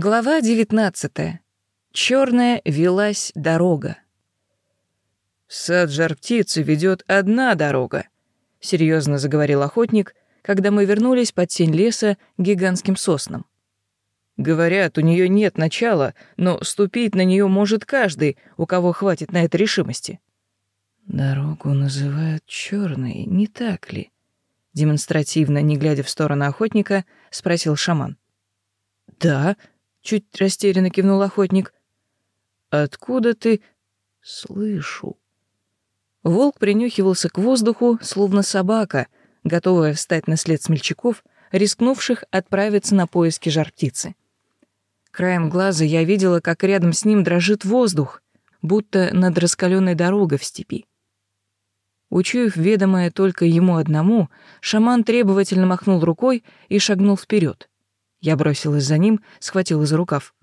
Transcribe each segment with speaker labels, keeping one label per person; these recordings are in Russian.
Speaker 1: Глава 19. Черная велась дорога.
Speaker 2: В сад жар птицы ведет одна дорога, серьезно заговорил охотник, когда мы вернулись под тень леса к гигантским соснам. Говорят, у нее нет начала, но ступить на нее может каждый, у кого хватит на это решимости.
Speaker 1: Дорогу называют черной, не так ли? Демонстративно, не глядя в сторону охотника, спросил шаман.
Speaker 2: Да, чуть растерянно кивнул охотник. Откуда ты? Слышу.
Speaker 1: Волк принюхивался к воздуху, словно собака, готовая встать на след смельчаков, рискнувших отправиться на поиски жар-птицы. Краем глаза я видела, как рядом с ним дрожит воздух, будто над раскаленной дорогой в степи. Учуяв ведомое только ему одному, шаман требовательно махнул рукой и шагнул вперед. Я бросилась за ним, схватила за рукав.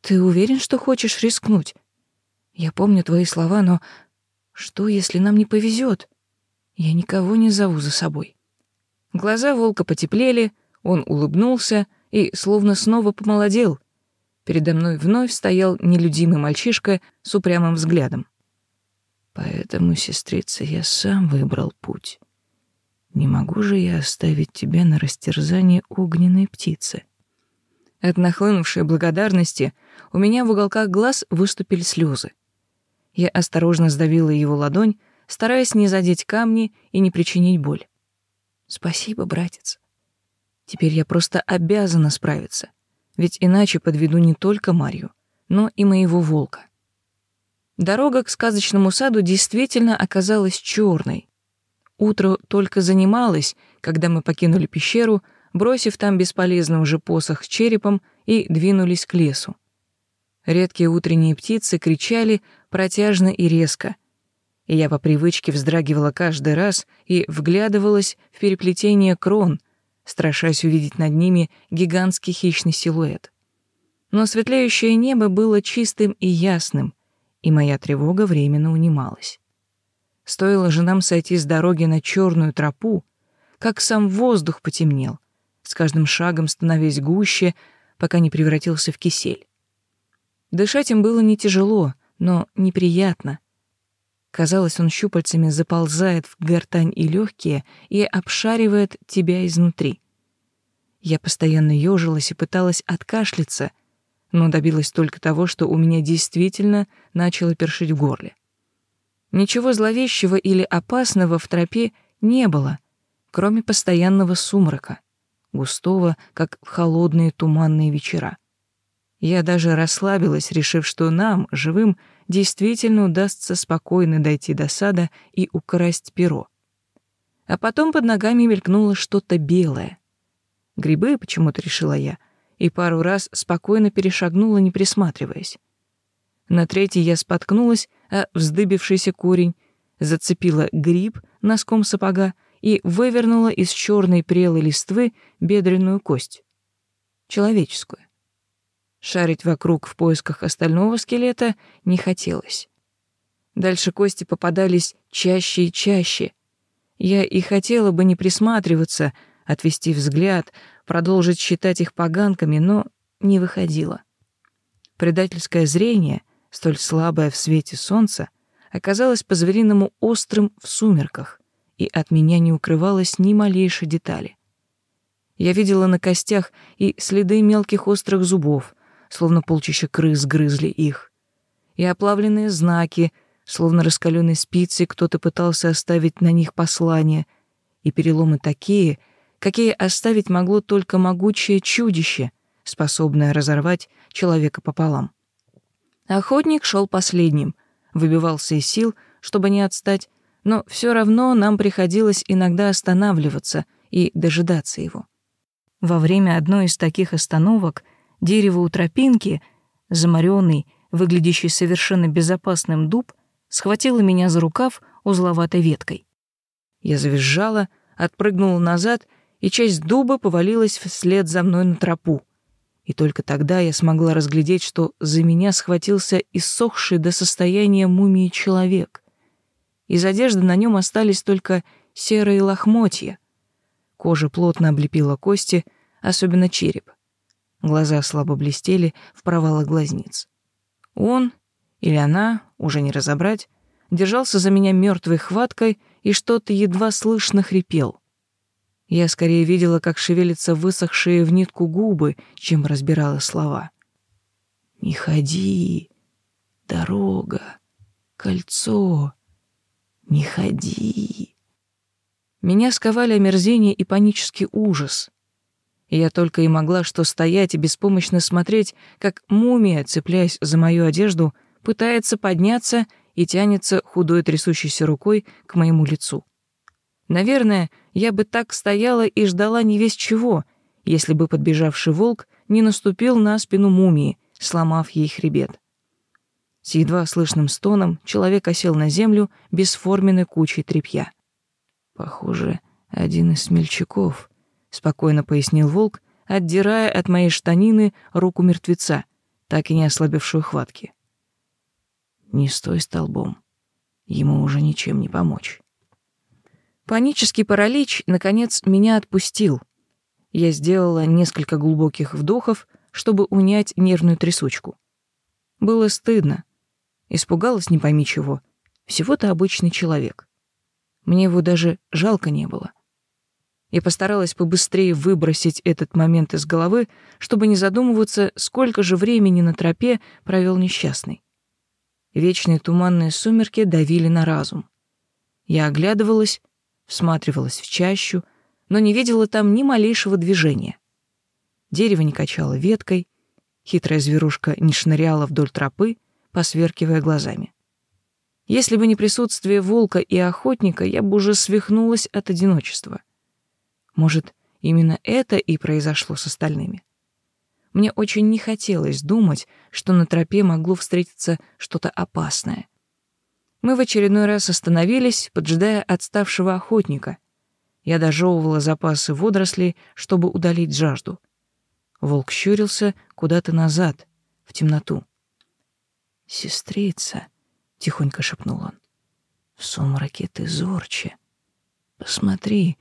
Speaker 1: «Ты уверен, что хочешь рискнуть? Я помню твои слова, но что, если нам не повезет? Я никого не зову за собой». Глаза волка потеплели, он улыбнулся и словно снова помолодел. Передо мной вновь стоял нелюдимый мальчишка с упрямым взглядом.
Speaker 3: «Поэтому, сестрица, я сам выбрал путь». Не могу же я оставить тебя на растерзание огненной птицы.
Speaker 1: От нахлынувшей благодарности у меня в уголках глаз выступили слезы. Я осторожно сдавила его ладонь, стараясь не задеть камни и не причинить боль. Спасибо, братец. Теперь я просто обязана справиться, ведь иначе подведу не только Марью, но и моего волка. Дорога к сказочному саду действительно оказалась черной, Утро только занималось, когда мы покинули пещеру, бросив там бесполезным уже посох с черепом и двинулись к лесу. Редкие утренние птицы кричали протяжно и резко, и я по привычке вздрагивала каждый раз и вглядывалась в переплетение крон, страшась увидеть над ними гигантский хищный силуэт. Но светлеющее небо было чистым и ясным, и моя тревога временно унималась. Стоило же нам сойти с дороги на черную тропу, как сам воздух потемнел, с каждым шагом становясь гуще, пока не превратился в кисель. Дышать им было не тяжело, но неприятно. Казалось, он щупальцами заползает в гортань и легкие и обшаривает тебя изнутри. Я постоянно ежилась и пыталась откашляться, но добилась только того, что у меня действительно начало першить в горле. Ничего зловещего или опасного в тропе не было, кроме постоянного сумрака, густого, как в холодные туманные вечера. Я даже расслабилась, решив, что нам, живым, действительно удастся спокойно дойти до сада и украсть перо. А потом под ногами мелькнуло что-то белое. Грибы, почему-то решила я, и пару раз спокойно перешагнула, не присматриваясь. На третий я споткнулась, а вздыбившийся корень зацепила гриб носком сапога и вывернула из черной прелой листвы бедренную кость. Человеческую. Шарить вокруг в поисках остального скелета не хотелось. Дальше кости попадались чаще и чаще. Я и хотела бы не присматриваться, отвести взгляд, продолжить считать их поганками, но не выходило. Предательское зрение — столь слабое в свете солнца, оказалось по-звериному острым в сумерках, и от меня не укрывалось ни малейшей детали. Я видела на костях и следы мелких острых зубов, словно полчища крыс грызли их, и оплавленные знаки, словно раскаленной спицей кто-то пытался оставить на них послание, и переломы такие, какие оставить могло только могучее чудище, способное разорвать человека пополам. Охотник шел последним, выбивался из сил, чтобы не отстать, но все равно нам приходилось иногда останавливаться и дожидаться его. Во время одной из таких остановок дерево у тропинки, заморенный, выглядящий совершенно безопасным дуб, схватило меня за рукав узловатой веткой. Я завизжала, отпрыгнула назад, и часть дуба повалилась вслед за мной на тропу — и только тогда я смогла разглядеть, что за меня схватился иссохший до состояния мумии человек. Из одежды на нем остались только серые лохмотья. Кожа плотно облепила кости, особенно череп. глаза слабо блестели в провалах глазниц. Он или она, уже не разобрать, держался за меня мертвой хваткой и что-то едва слышно хрипел. Я скорее видела, как шевелятся высохшие в нитку губы, чем разбирала слова. «Не ходи, дорога, кольцо, не ходи». Меня сковали омерзение и панический ужас. Я только и могла что стоять и беспомощно смотреть, как мумия, цепляясь за мою одежду, пытается подняться и тянется худой трясущейся рукой к моему лицу. Наверное, я бы так стояла и ждала не весь чего, если бы подбежавший волк не наступил на спину мумии, сломав ей хребет. С едва слышным стоном человек осел на землю бесформенной кучей тряпья. «Похоже, один из смельчаков», — спокойно пояснил волк, отдирая от моей штанины руку мертвеца, так и не ослабившую хватки. «Не стой столбом. Ему уже ничем не помочь». Панический паралич, наконец, меня отпустил. Я сделала несколько глубоких вдохов, чтобы унять нервную трясучку. Было стыдно. Испугалась не пойми чего. Всего-то обычный человек. Мне его даже жалко не было. Я постаралась побыстрее выбросить этот момент из головы, чтобы не задумываться, сколько же времени на тропе провел несчастный. Вечные туманные сумерки давили на разум. Я оглядывалась, всматривалась в чащу, но не видела там ни малейшего движения. Дерево не качало веткой, хитрая зверушка не шныряла вдоль тропы, посверкивая глазами. Если бы не присутствие волка и охотника, я бы уже свихнулась от одиночества. Может, именно это и произошло с остальными. Мне очень не хотелось думать, что на тропе могло встретиться что-то опасное. Мы в очередной раз остановились, поджидая отставшего охотника. Я дожевывала запасы водорослей, чтобы удалить жажду. Волк щурился куда-то назад, в темноту. «Сестрица», — тихонько шепнул он, — «в сумраке ты зорче. Посмотри,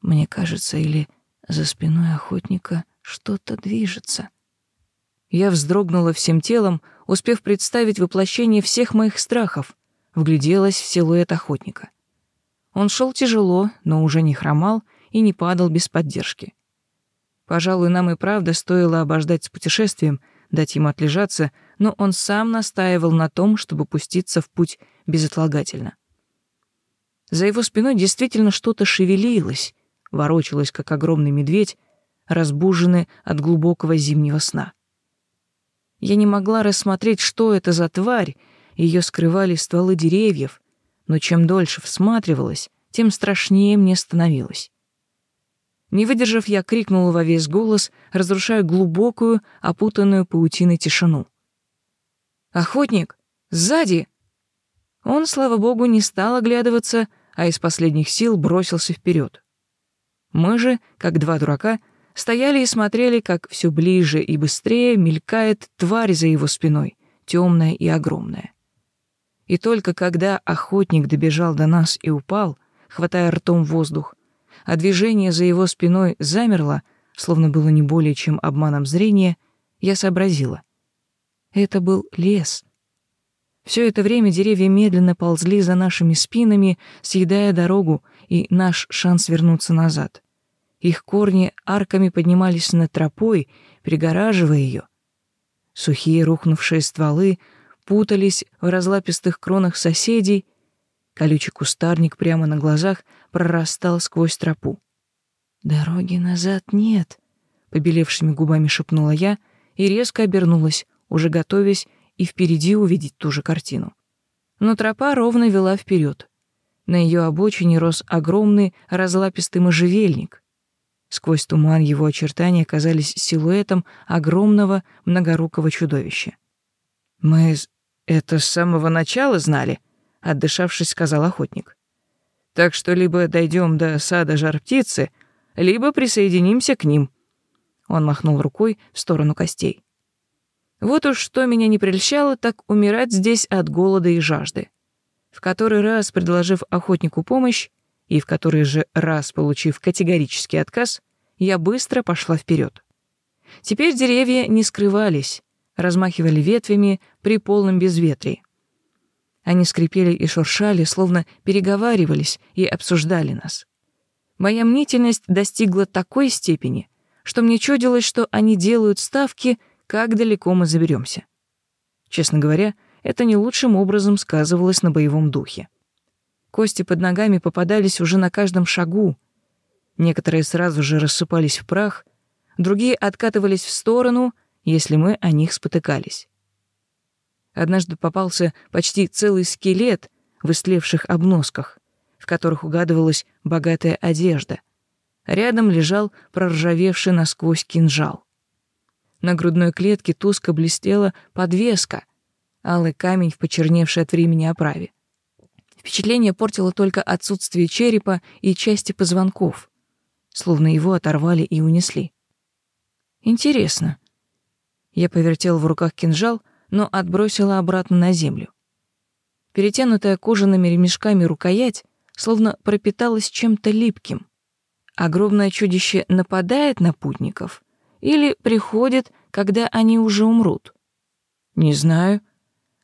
Speaker 1: мне кажется, или за спиной охотника что-то движется». Я вздрогнула всем телом, успев представить воплощение всех моих страхов — вгляделась в силуэт охотника. Он шел тяжело, но уже не хромал и не падал без поддержки. Пожалуй, нам и правда стоило обождать с путешествием, дать ему отлежаться, но он сам настаивал на том, чтобы пуститься в путь безотлагательно. За его спиной действительно что-то шевелилось, ворочалось, как огромный медведь, разбуженный от глубокого зимнего сна. Я не могла рассмотреть, что это за тварь, ее скрывали стволы деревьев, но чем дольше всматривалась, тем страшнее мне становилось. Не выдержав, я крикнула во весь голос, разрушая глубокую, опутанную паутиной тишину. «Охотник! Сзади!» Он, слава богу, не стал оглядываться, а из последних сил бросился вперед. Мы же, как два дурака, стояли и смотрели, как все ближе и быстрее мелькает тварь за его спиной, темная и огромная. И только когда охотник добежал до нас и упал, хватая ртом воздух, а движение за его спиной замерло, словно было не более чем обманом зрения, я сообразила. Это был лес. Все это время деревья медленно ползли за нашими спинами, съедая дорогу и наш шанс вернуться назад. Их корни арками поднимались над тропой, пригораживая ее. Сухие рухнувшие стволы путались в разлапистых кронах соседей, колючий кустарник прямо на глазах прорастал сквозь тропу. «Дороги назад нет», — побелевшими губами шепнула я и резко обернулась, уже готовясь и впереди увидеть ту же картину. Но тропа ровно вела вперед. На ее обочине рос огромный разлапистый можжевельник. Сквозь туман его очертания казались силуэтом огромного многорукого чудовища. «Мы это с самого начала знали», — отдышавшись, сказал охотник. «Так что либо дойдем до сада жар-птицы, либо присоединимся к ним». Он махнул рукой в сторону костей. Вот уж что меня не прельщало, так умирать здесь от голода и жажды. В который раз предложив охотнику помощь, и в который же раз получив категорический отказ, я быстро пошла вперед. Теперь деревья не скрывались, размахивали ветвями при полном безветрии. Они скрипели и шуршали, словно переговаривались и обсуждали нас. Моя мнительность достигла такой степени, что мне чудилось, что они делают ставки, как далеко мы заберемся. Честно говоря, это не лучшим образом сказывалось на боевом духе. Кости под ногами попадались уже на каждом шагу. Некоторые сразу же рассыпались в прах, другие откатывались в сторону, если мы о них спотыкались. Однажды попался почти целый скелет в истлевших обносках, в которых угадывалась богатая одежда. Рядом лежал проржавевший насквозь кинжал. На грудной клетке туско блестела подвеска, алый камень в почерневшей от времени оправе. Впечатление портило только отсутствие черепа и части позвонков, словно его оторвали и унесли. Интересно. Я повертел в руках кинжал, но отбросила обратно на землю. Перетянутая кожаными ремешками рукоять словно пропиталась чем-то липким. Огромное чудище нападает на путников или приходит, когда они уже умрут? Не знаю.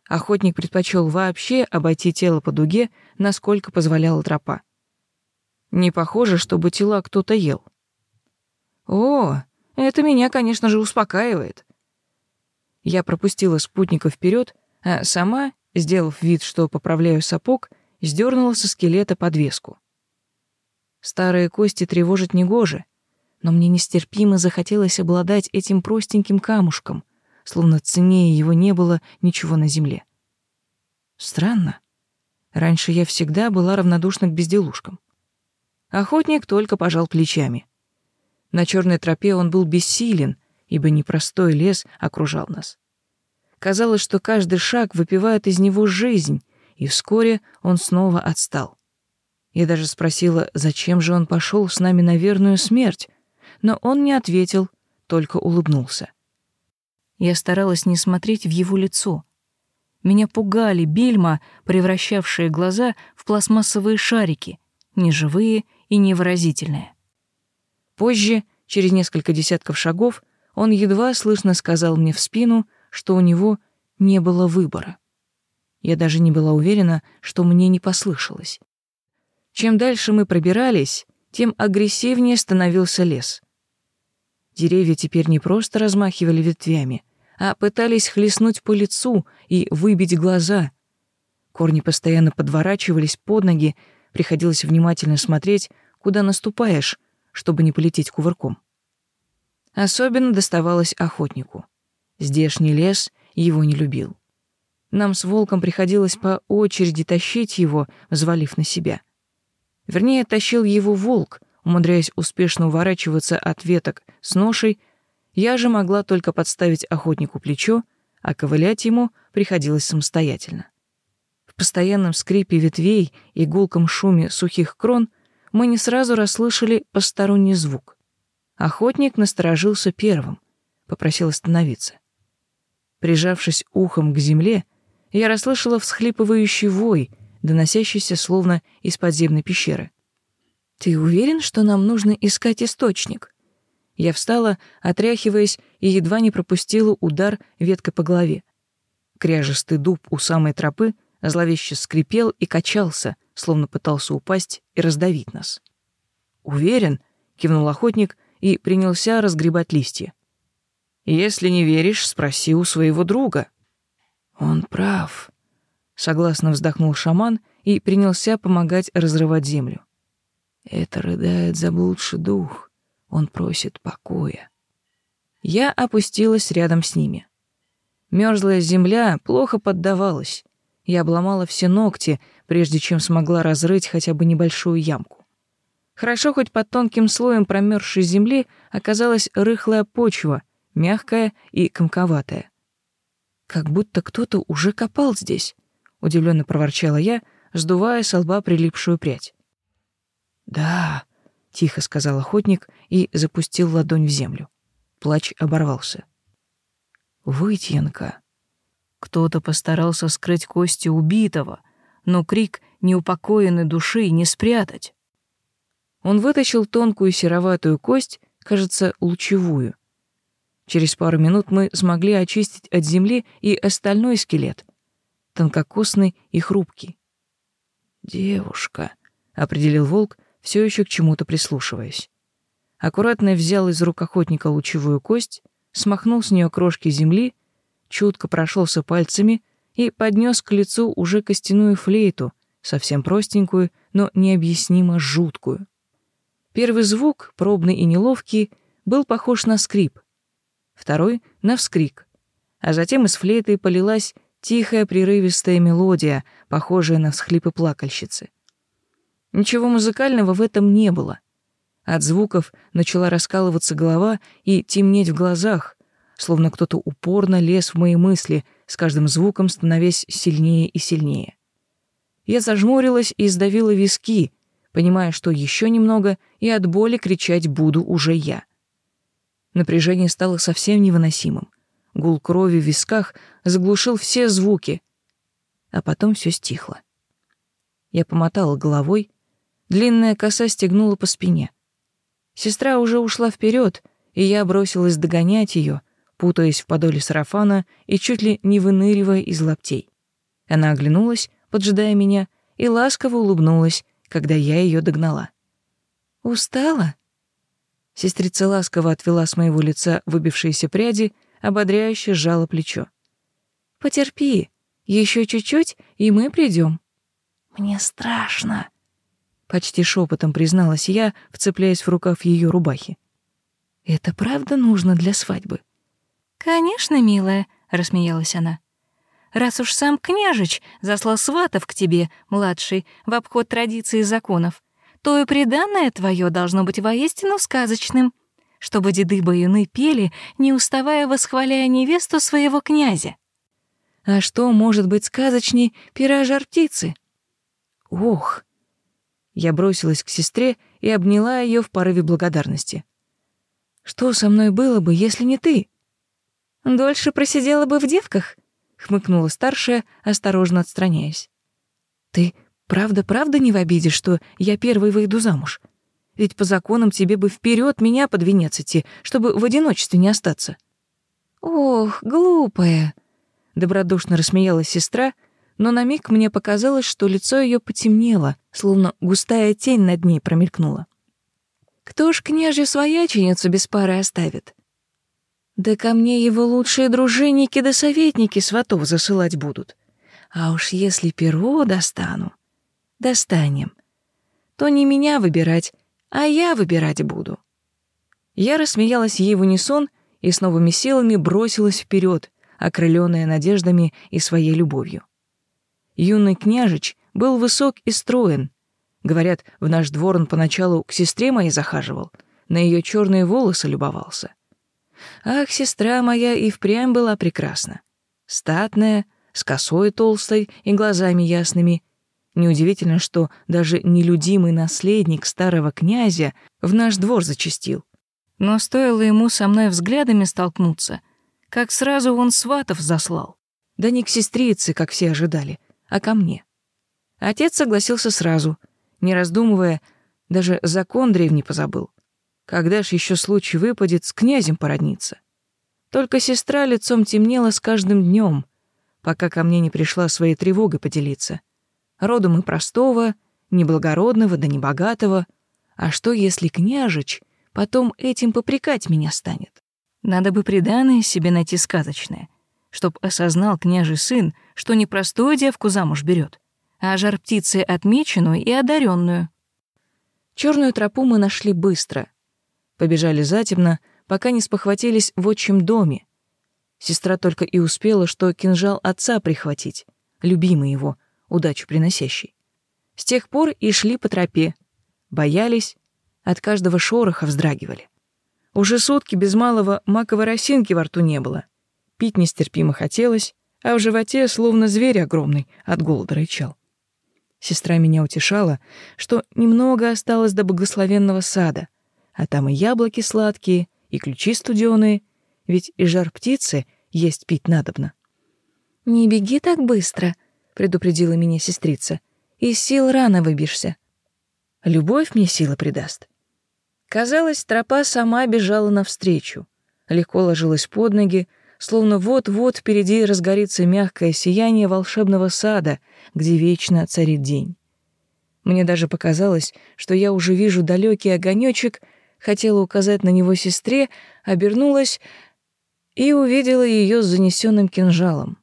Speaker 1: Охотник предпочел вообще обойти тело по дуге, насколько позволяла тропа. Не похоже, чтобы тела кто-то ел. О, это меня, конечно же, успокаивает. Я пропустила спутника вперед, а сама, сделав вид, что поправляю сапог, сдернула со скелета подвеску. Старые кости тревожат негоже, но мне нестерпимо захотелось обладать этим простеньким камушком, словно ценнее его не было ничего на земле. Странно. Раньше я всегда была равнодушна к безделушкам. Охотник только пожал плечами. На черной тропе он был бессилен — ибо непростой лес окружал нас. Казалось, что каждый шаг выпивает из него жизнь, и вскоре он снова отстал. Я даже спросила, зачем же он пошел с нами на верную смерть, но он не ответил, только улыбнулся. Я старалась не смотреть в его лицо. Меня пугали бельма, превращавшие глаза в пластмассовые шарики, неживые и невыразительные. Позже, через несколько десятков шагов, он едва слышно сказал мне в спину, что у него не было выбора. Я даже не была уверена, что мне не послышалось. Чем дальше мы пробирались, тем агрессивнее становился лес. Деревья теперь не просто размахивали ветвями, а пытались хлестнуть по лицу и выбить глаза. Корни постоянно подворачивались под ноги, приходилось внимательно смотреть, куда наступаешь, чтобы не полететь кувырком. Особенно доставалось охотнику. Здешний лес его не любил. Нам с волком приходилось по очереди тащить его, взвалив на себя. Вернее, тащил его волк, умудряясь успешно уворачиваться от веток с ношей, я же могла только подставить охотнику плечо, а ковылять ему приходилось самостоятельно. В постоянном скрипе ветвей и гулком шуме сухих крон мы не сразу расслышали посторонний звук. Охотник насторожился первым, попросил остановиться. Прижавшись ухом к земле, я расслышала всхлипывающий вой, доносящийся словно из подземной пещеры. «Ты уверен, что нам нужно искать источник?» Я встала, отряхиваясь, и едва не пропустила удар веткой по голове. Кряжестый дуб у самой тропы зловеще скрипел и качался, словно пытался упасть и раздавить нас. «Уверен?» — кивнул охотник — и принялся разгребать листья. «Если не веришь, спроси у своего друга». «Он прав», — согласно вздохнул шаман и принялся помогать разрывать землю. «Это рыдает заблудший дух, он просит покоя». Я опустилась рядом с ними. Мерзлая земля плохо поддавалась. Я обломала все ногти, прежде чем смогла разрыть хотя бы небольшую ямку. Хорошо, хоть под тонким слоем промерзшей земли оказалась рыхлая почва, мягкая и комковатая. «Как будто кто-то уже копал здесь», — удивленно проворчала я, сдувая с лба прилипшую прядь. «Да», — тихо сказал охотник и запустил ладонь в землю. Плач оборвался. «Вытьянка». Кто-то постарался скрыть кости убитого, но крик неупокоенной души не спрятать. Он вытащил тонкую сероватую кость, кажется, лучевую. Через пару минут мы смогли очистить от земли и остальной скелет, тонкокосный и хрупкий.
Speaker 3: «Девушка», — определил волк, все еще к чему-то прислушиваясь. Аккуратно взял из рук охотника лучевую кость, смахнул с нее крошки земли, чутко прошелся пальцами и поднес к лицу уже костяную флейту, совсем простенькую, но необъяснимо жуткую. Первый звук, пробный и неловкий, был похож на скрип, второй — на вскрик, а затем из флейты полилась тихая прерывистая мелодия, похожая на всхлипы плакальщицы. Ничего музыкального в этом не было. От звуков начала раскалываться голова и темнеть в глазах, словно кто-то упорно лез в мои мысли, с каждым звуком становясь сильнее и сильнее. Я зажмурилась и сдавила виски, понимая, что еще немного, и от боли кричать буду уже я. Напряжение стало совсем невыносимым. Гул крови в висках заглушил все звуки, а потом все стихло. Я помотала головой, длинная коса стегнула по спине. Сестра уже ушла вперед, и я бросилась догонять ее, путаясь в подоле сарафана и чуть ли не выныривая из лаптей. Она оглянулась, поджидая меня, и ласково улыбнулась, когда я ее догнала. «Устала?» Сестрица ласково отвела с моего лица выбившиеся пряди, ободряюще сжала плечо. «Потерпи, еще чуть-чуть, и мы придем. «Мне страшно», — почти шепотом призналась я, вцепляясь в рукав ее рубахи. «Это правда нужно для свадьбы?»
Speaker 1: «Конечно, милая», — рассмеялась она. «Раз уж сам княжич заслал сватов к тебе, младший, в обход традиций и законов, то и преданное твое должно быть воистину сказочным, чтобы деды-баюны пели, не уставая восхваляя невесту своего князя.
Speaker 3: А что может быть сказочней пера жар-птицы? Ох! Я бросилась к сестре и обняла ее в порыве благодарности. Что со мной было бы, если не ты?
Speaker 1: Дольше просидела бы в девках, хмыкнула старшая, осторожно отстраняясь.
Speaker 3: Ты Правда-правда не в обиде, что я первой выйду замуж? Ведь по законам тебе бы вперед меня под венец идти, чтобы в одиночестве не остаться».
Speaker 1: «Ох, глупая!»
Speaker 3: — добродушно рассмеялась сестра, но на миг мне показалось, что лицо ее потемнело, словно густая тень над ней промелькнула.
Speaker 1: «Кто ж княжью свояченицу без пары оставит?» «Да ко мне его лучшие дружинники да советники сватов засылать будут. А уж если перо достану, достанем, то не меня выбирать, а я выбирать буду. Я рассмеялась ей в унисон и с новыми силами бросилась вперед, окрыленная надеждами и своей любовью. Юный княжич был высок и строен. Говорят, в наш двор он поначалу к сестре моей захаживал, на ее черные волосы любовался. Ах, сестра моя и впрямь была прекрасна. Статная, с косой толстой и глазами ясными, Неудивительно, что даже нелюдимый наследник старого князя в наш двор зачастил. Но стоило ему со мной взглядами столкнуться, как сразу он сватов заслал. Да не к сестрице, как все ожидали, а ко мне. Отец согласился сразу, не раздумывая, даже закон древний позабыл. Когда ж еще случай выпадет с князем породниться? Только сестра лицом темнела с каждым днем, пока ко мне не пришла своей тревогой поделиться родом и простого, неблагородного да небогатого. А что, если княжич потом этим попрекать меня станет? Надо бы приданое себе найти сказочное, чтоб осознал княжий сын, что не простую девку замуж берет, а жар птицы отмеченную и одаренную. Черную тропу мы нашли быстро. Побежали затемно, пока не спохватились в отчим доме. Сестра только и успела, что кинжал отца прихватить, любимый его — удачу приносящий. С тех пор и шли по тропе, боялись, от каждого шороха вздрагивали. Уже сутки без малого маковой росинки во рту не было. Пить нестерпимо хотелось, а в животе словно зверь огромный от голода рычал. Сестра меня утешала, что немного осталось до благословенного сада, а там и яблоки сладкие, и ключи студеные, ведь и жар птицы есть пить надобно. «Не беги так быстро», предупредила меня сестрица. Из сил рано выбишься.
Speaker 3: Любовь мне силы придаст. Казалось, тропа сама бежала навстречу.
Speaker 1: легко ложилась под ноги, словно вот-вот впереди разгорится мягкое сияние волшебного сада, где вечно царит день. Мне даже показалось, что я уже вижу далекий огонечек, хотела указать на него сестре, обернулась и увидела ее с занесенным кинжалом.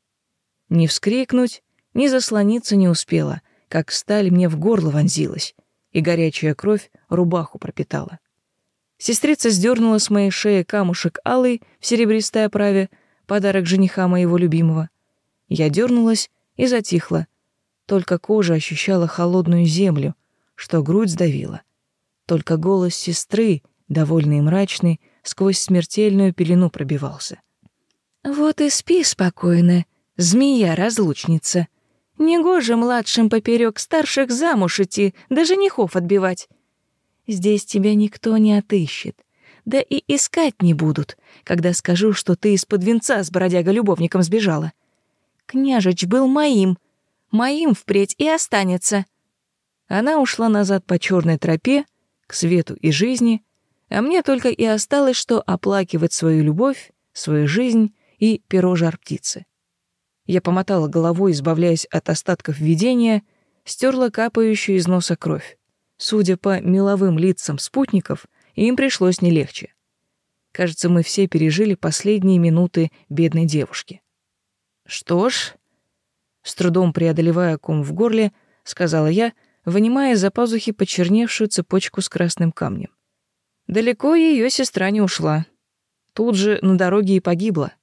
Speaker 1: Не вскрикнуть, ни заслониться не успела, как сталь мне в горло вонзилась, и горячая кровь рубаху пропитала. Сестрица сдернула с моей шеи камушек алый в серебристой оправе, подарок жениха моего любимого. Я дернулась и затихла. Только кожа ощущала холодную землю, что грудь сдавила. Только голос сестры, довольный и мрачный, сквозь смертельную пелену пробивался. «Вот и спи спокойно, змея-разлучница. Негоже младшим поперек старших замуж идти, да женихов отбивать. Здесь тебя никто не отыщет. Да и искать не будут, когда скажу, что ты из-под венца с бродяга-любовником сбежала. Княжич был моим, моим впредь и останется. Она ушла назад по черной тропе, к свету и жизни, а мне только и осталось, что оплакивать свою любовь, свою жизнь и перо жар птицы. Я помотала головой, избавляясь от остатков видения, стерла капающую из носа кровь. Судя по меловым лицам спутников, им пришлось не легче. Кажется, мы все пережили последние минуты бедной девушки. Что ж, с трудом преодолевая ком в горле, сказала я, вынимая из-за пазухи почерневшую цепочку с красным камнем. Далеко ее сестра не ушла. Тут же на дороге и погибла.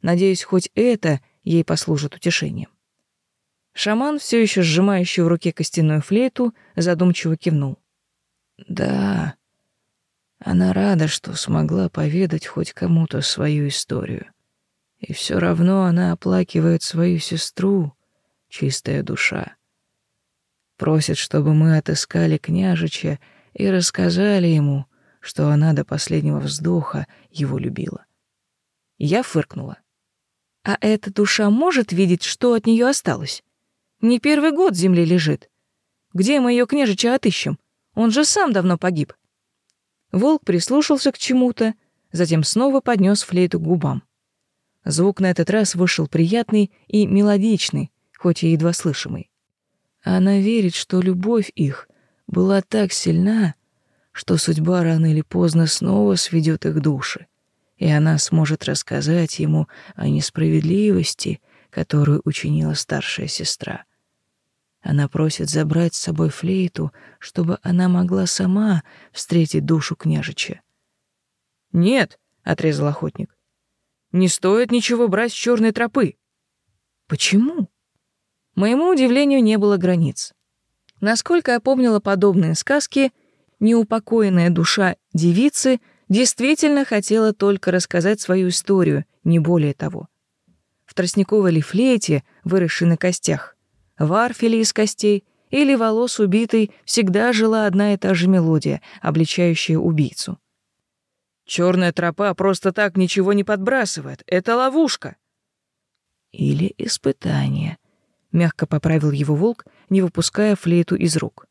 Speaker 1: Надеюсь, хоть это ей послужит утешением. Шаман, все еще сжимающий в руке костяную флейту, задумчиво кивнул. Да, она рада, что смогла поведать хоть кому-то свою историю. И все равно она оплакивает свою сестру, чистая душа. Просит, чтобы мы отыскали княжича и рассказали ему, что она до последнего вздоха его любила. Я фыркнула. А эта душа может видеть, что от нее осталось? Не первый год в земле лежит. Где мы ее княжича отыщем? Он же сам давно погиб. Волк прислушался к чему-то, затем снова поднес флейту к губам. Звук на этот раз вышел приятный и мелодичный, хоть и едва слышимый. Она верит, что любовь их была так сильна, что судьба рано или поздно снова сведет их души, и она сможет рассказать ему о несправедливости, которую учинила старшая сестра. Она просит забрать с собой флейту, чтобы она могла сама встретить душу княжича. «Нет», — отрезал охотник, — «не стоит ничего брать с черной тропы». «Почему?» Моему удивлению не было границ. Насколько я помнила подобные сказки, неупокоенная душа девицы действительно хотела только рассказать свою историю, не более того. В тростниковой лифлейте, выросшей на костях, в арфеле из костей или волос убитой всегда жила одна и та же мелодия, обличающая убийцу. Черная тропа просто так ничего не подбрасывает. Это ловушка. Или испытание. Мягко поправил его волк, не выпуская флейту из рук.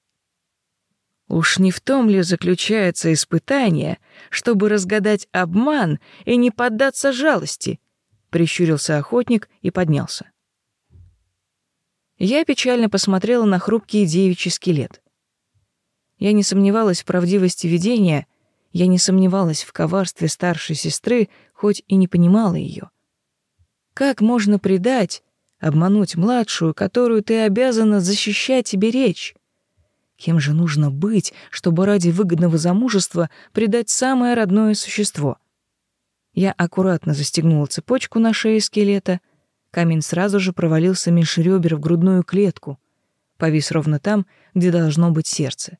Speaker 1: Уж не в том ли заключается испытание, чтобы разгадать обман и не поддаться жалости? Прищурился охотник и поднялся. Я печально посмотрела на хрупкий девичий скелет. Я не сомневалась в правдивости видения, я не сомневалась в коварстве старшей сестры, хоть и не понимала ее. Как можно предать, обмануть младшую, которую ты обязана защищать и беречь? Кем же нужно быть, чтобы ради выгодного замужества предать самое родное существо? Я аккуратно застегнула цепочку на шее скелета — Камень сразу же провалился меж ребер в грудную клетку, повис ровно там, где должно быть сердце.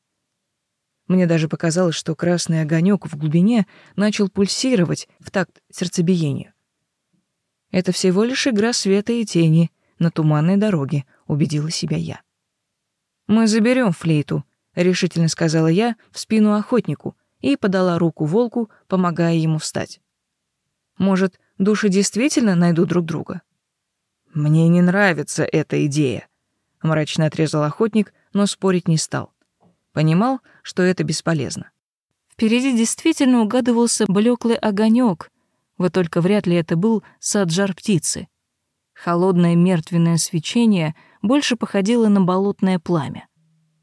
Speaker 1: Мне даже показалось, что красный огонек в глубине начал пульсировать в такт сердцебиению. Это всего лишь игра света и тени на туманной дороге, убедила себя я. Мы заберем флейту, решительно сказала я в спину охотнику и подала руку волку, помогая ему встать. Может, души действительно найдут друг друга? Мне не нравится эта идея, мрачно отрезал охотник, но спорить не стал. Понимал, что это бесполезно. Впереди действительно угадывался блеклый огонек, Вот только вряд ли это был сад жар-птицы. Холодное мертвенное свечение больше походило на болотное пламя.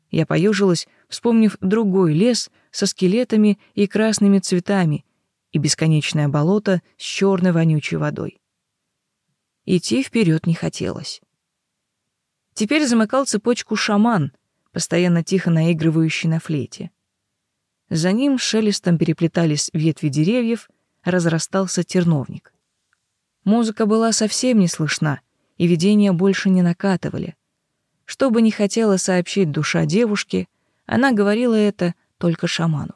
Speaker 3: Я поюжилась, вспомнив другой лес со скелетами и красными цветами и бесконечное болото с черной вонючей водой. Идти вперед не хотелось. Теперь замыкал цепочку шаман, постоянно тихо наигрывающий на флейте. За ним шелестом переплетались ветви деревьев, разрастался терновник. Музыка была совсем не слышна, и видения больше не накатывали. Что бы ни хотела сообщить душа девушки, она говорила это только шаману.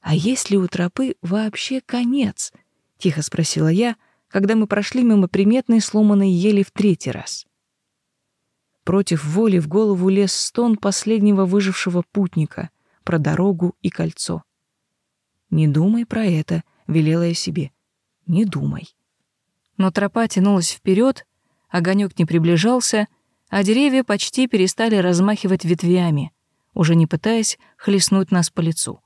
Speaker 3: «А есть ли у тропы вообще конец?» — тихо спросила я, когда мы прошли мимо приметной сломанной ели в третий раз. Против воли в голову лез стон последнего выжившего путника про дорогу и кольцо. «Не думай про это», — велела я себе. «Не думай».
Speaker 1: Но тропа тянулась вперед, огонек не приближался, а деревья почти перестали размахивать ветвями, уже не пытаясь хлестнуть нас по лицу.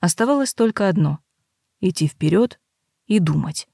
Speaker 1: Оставалось только одно — идти вперед и думать.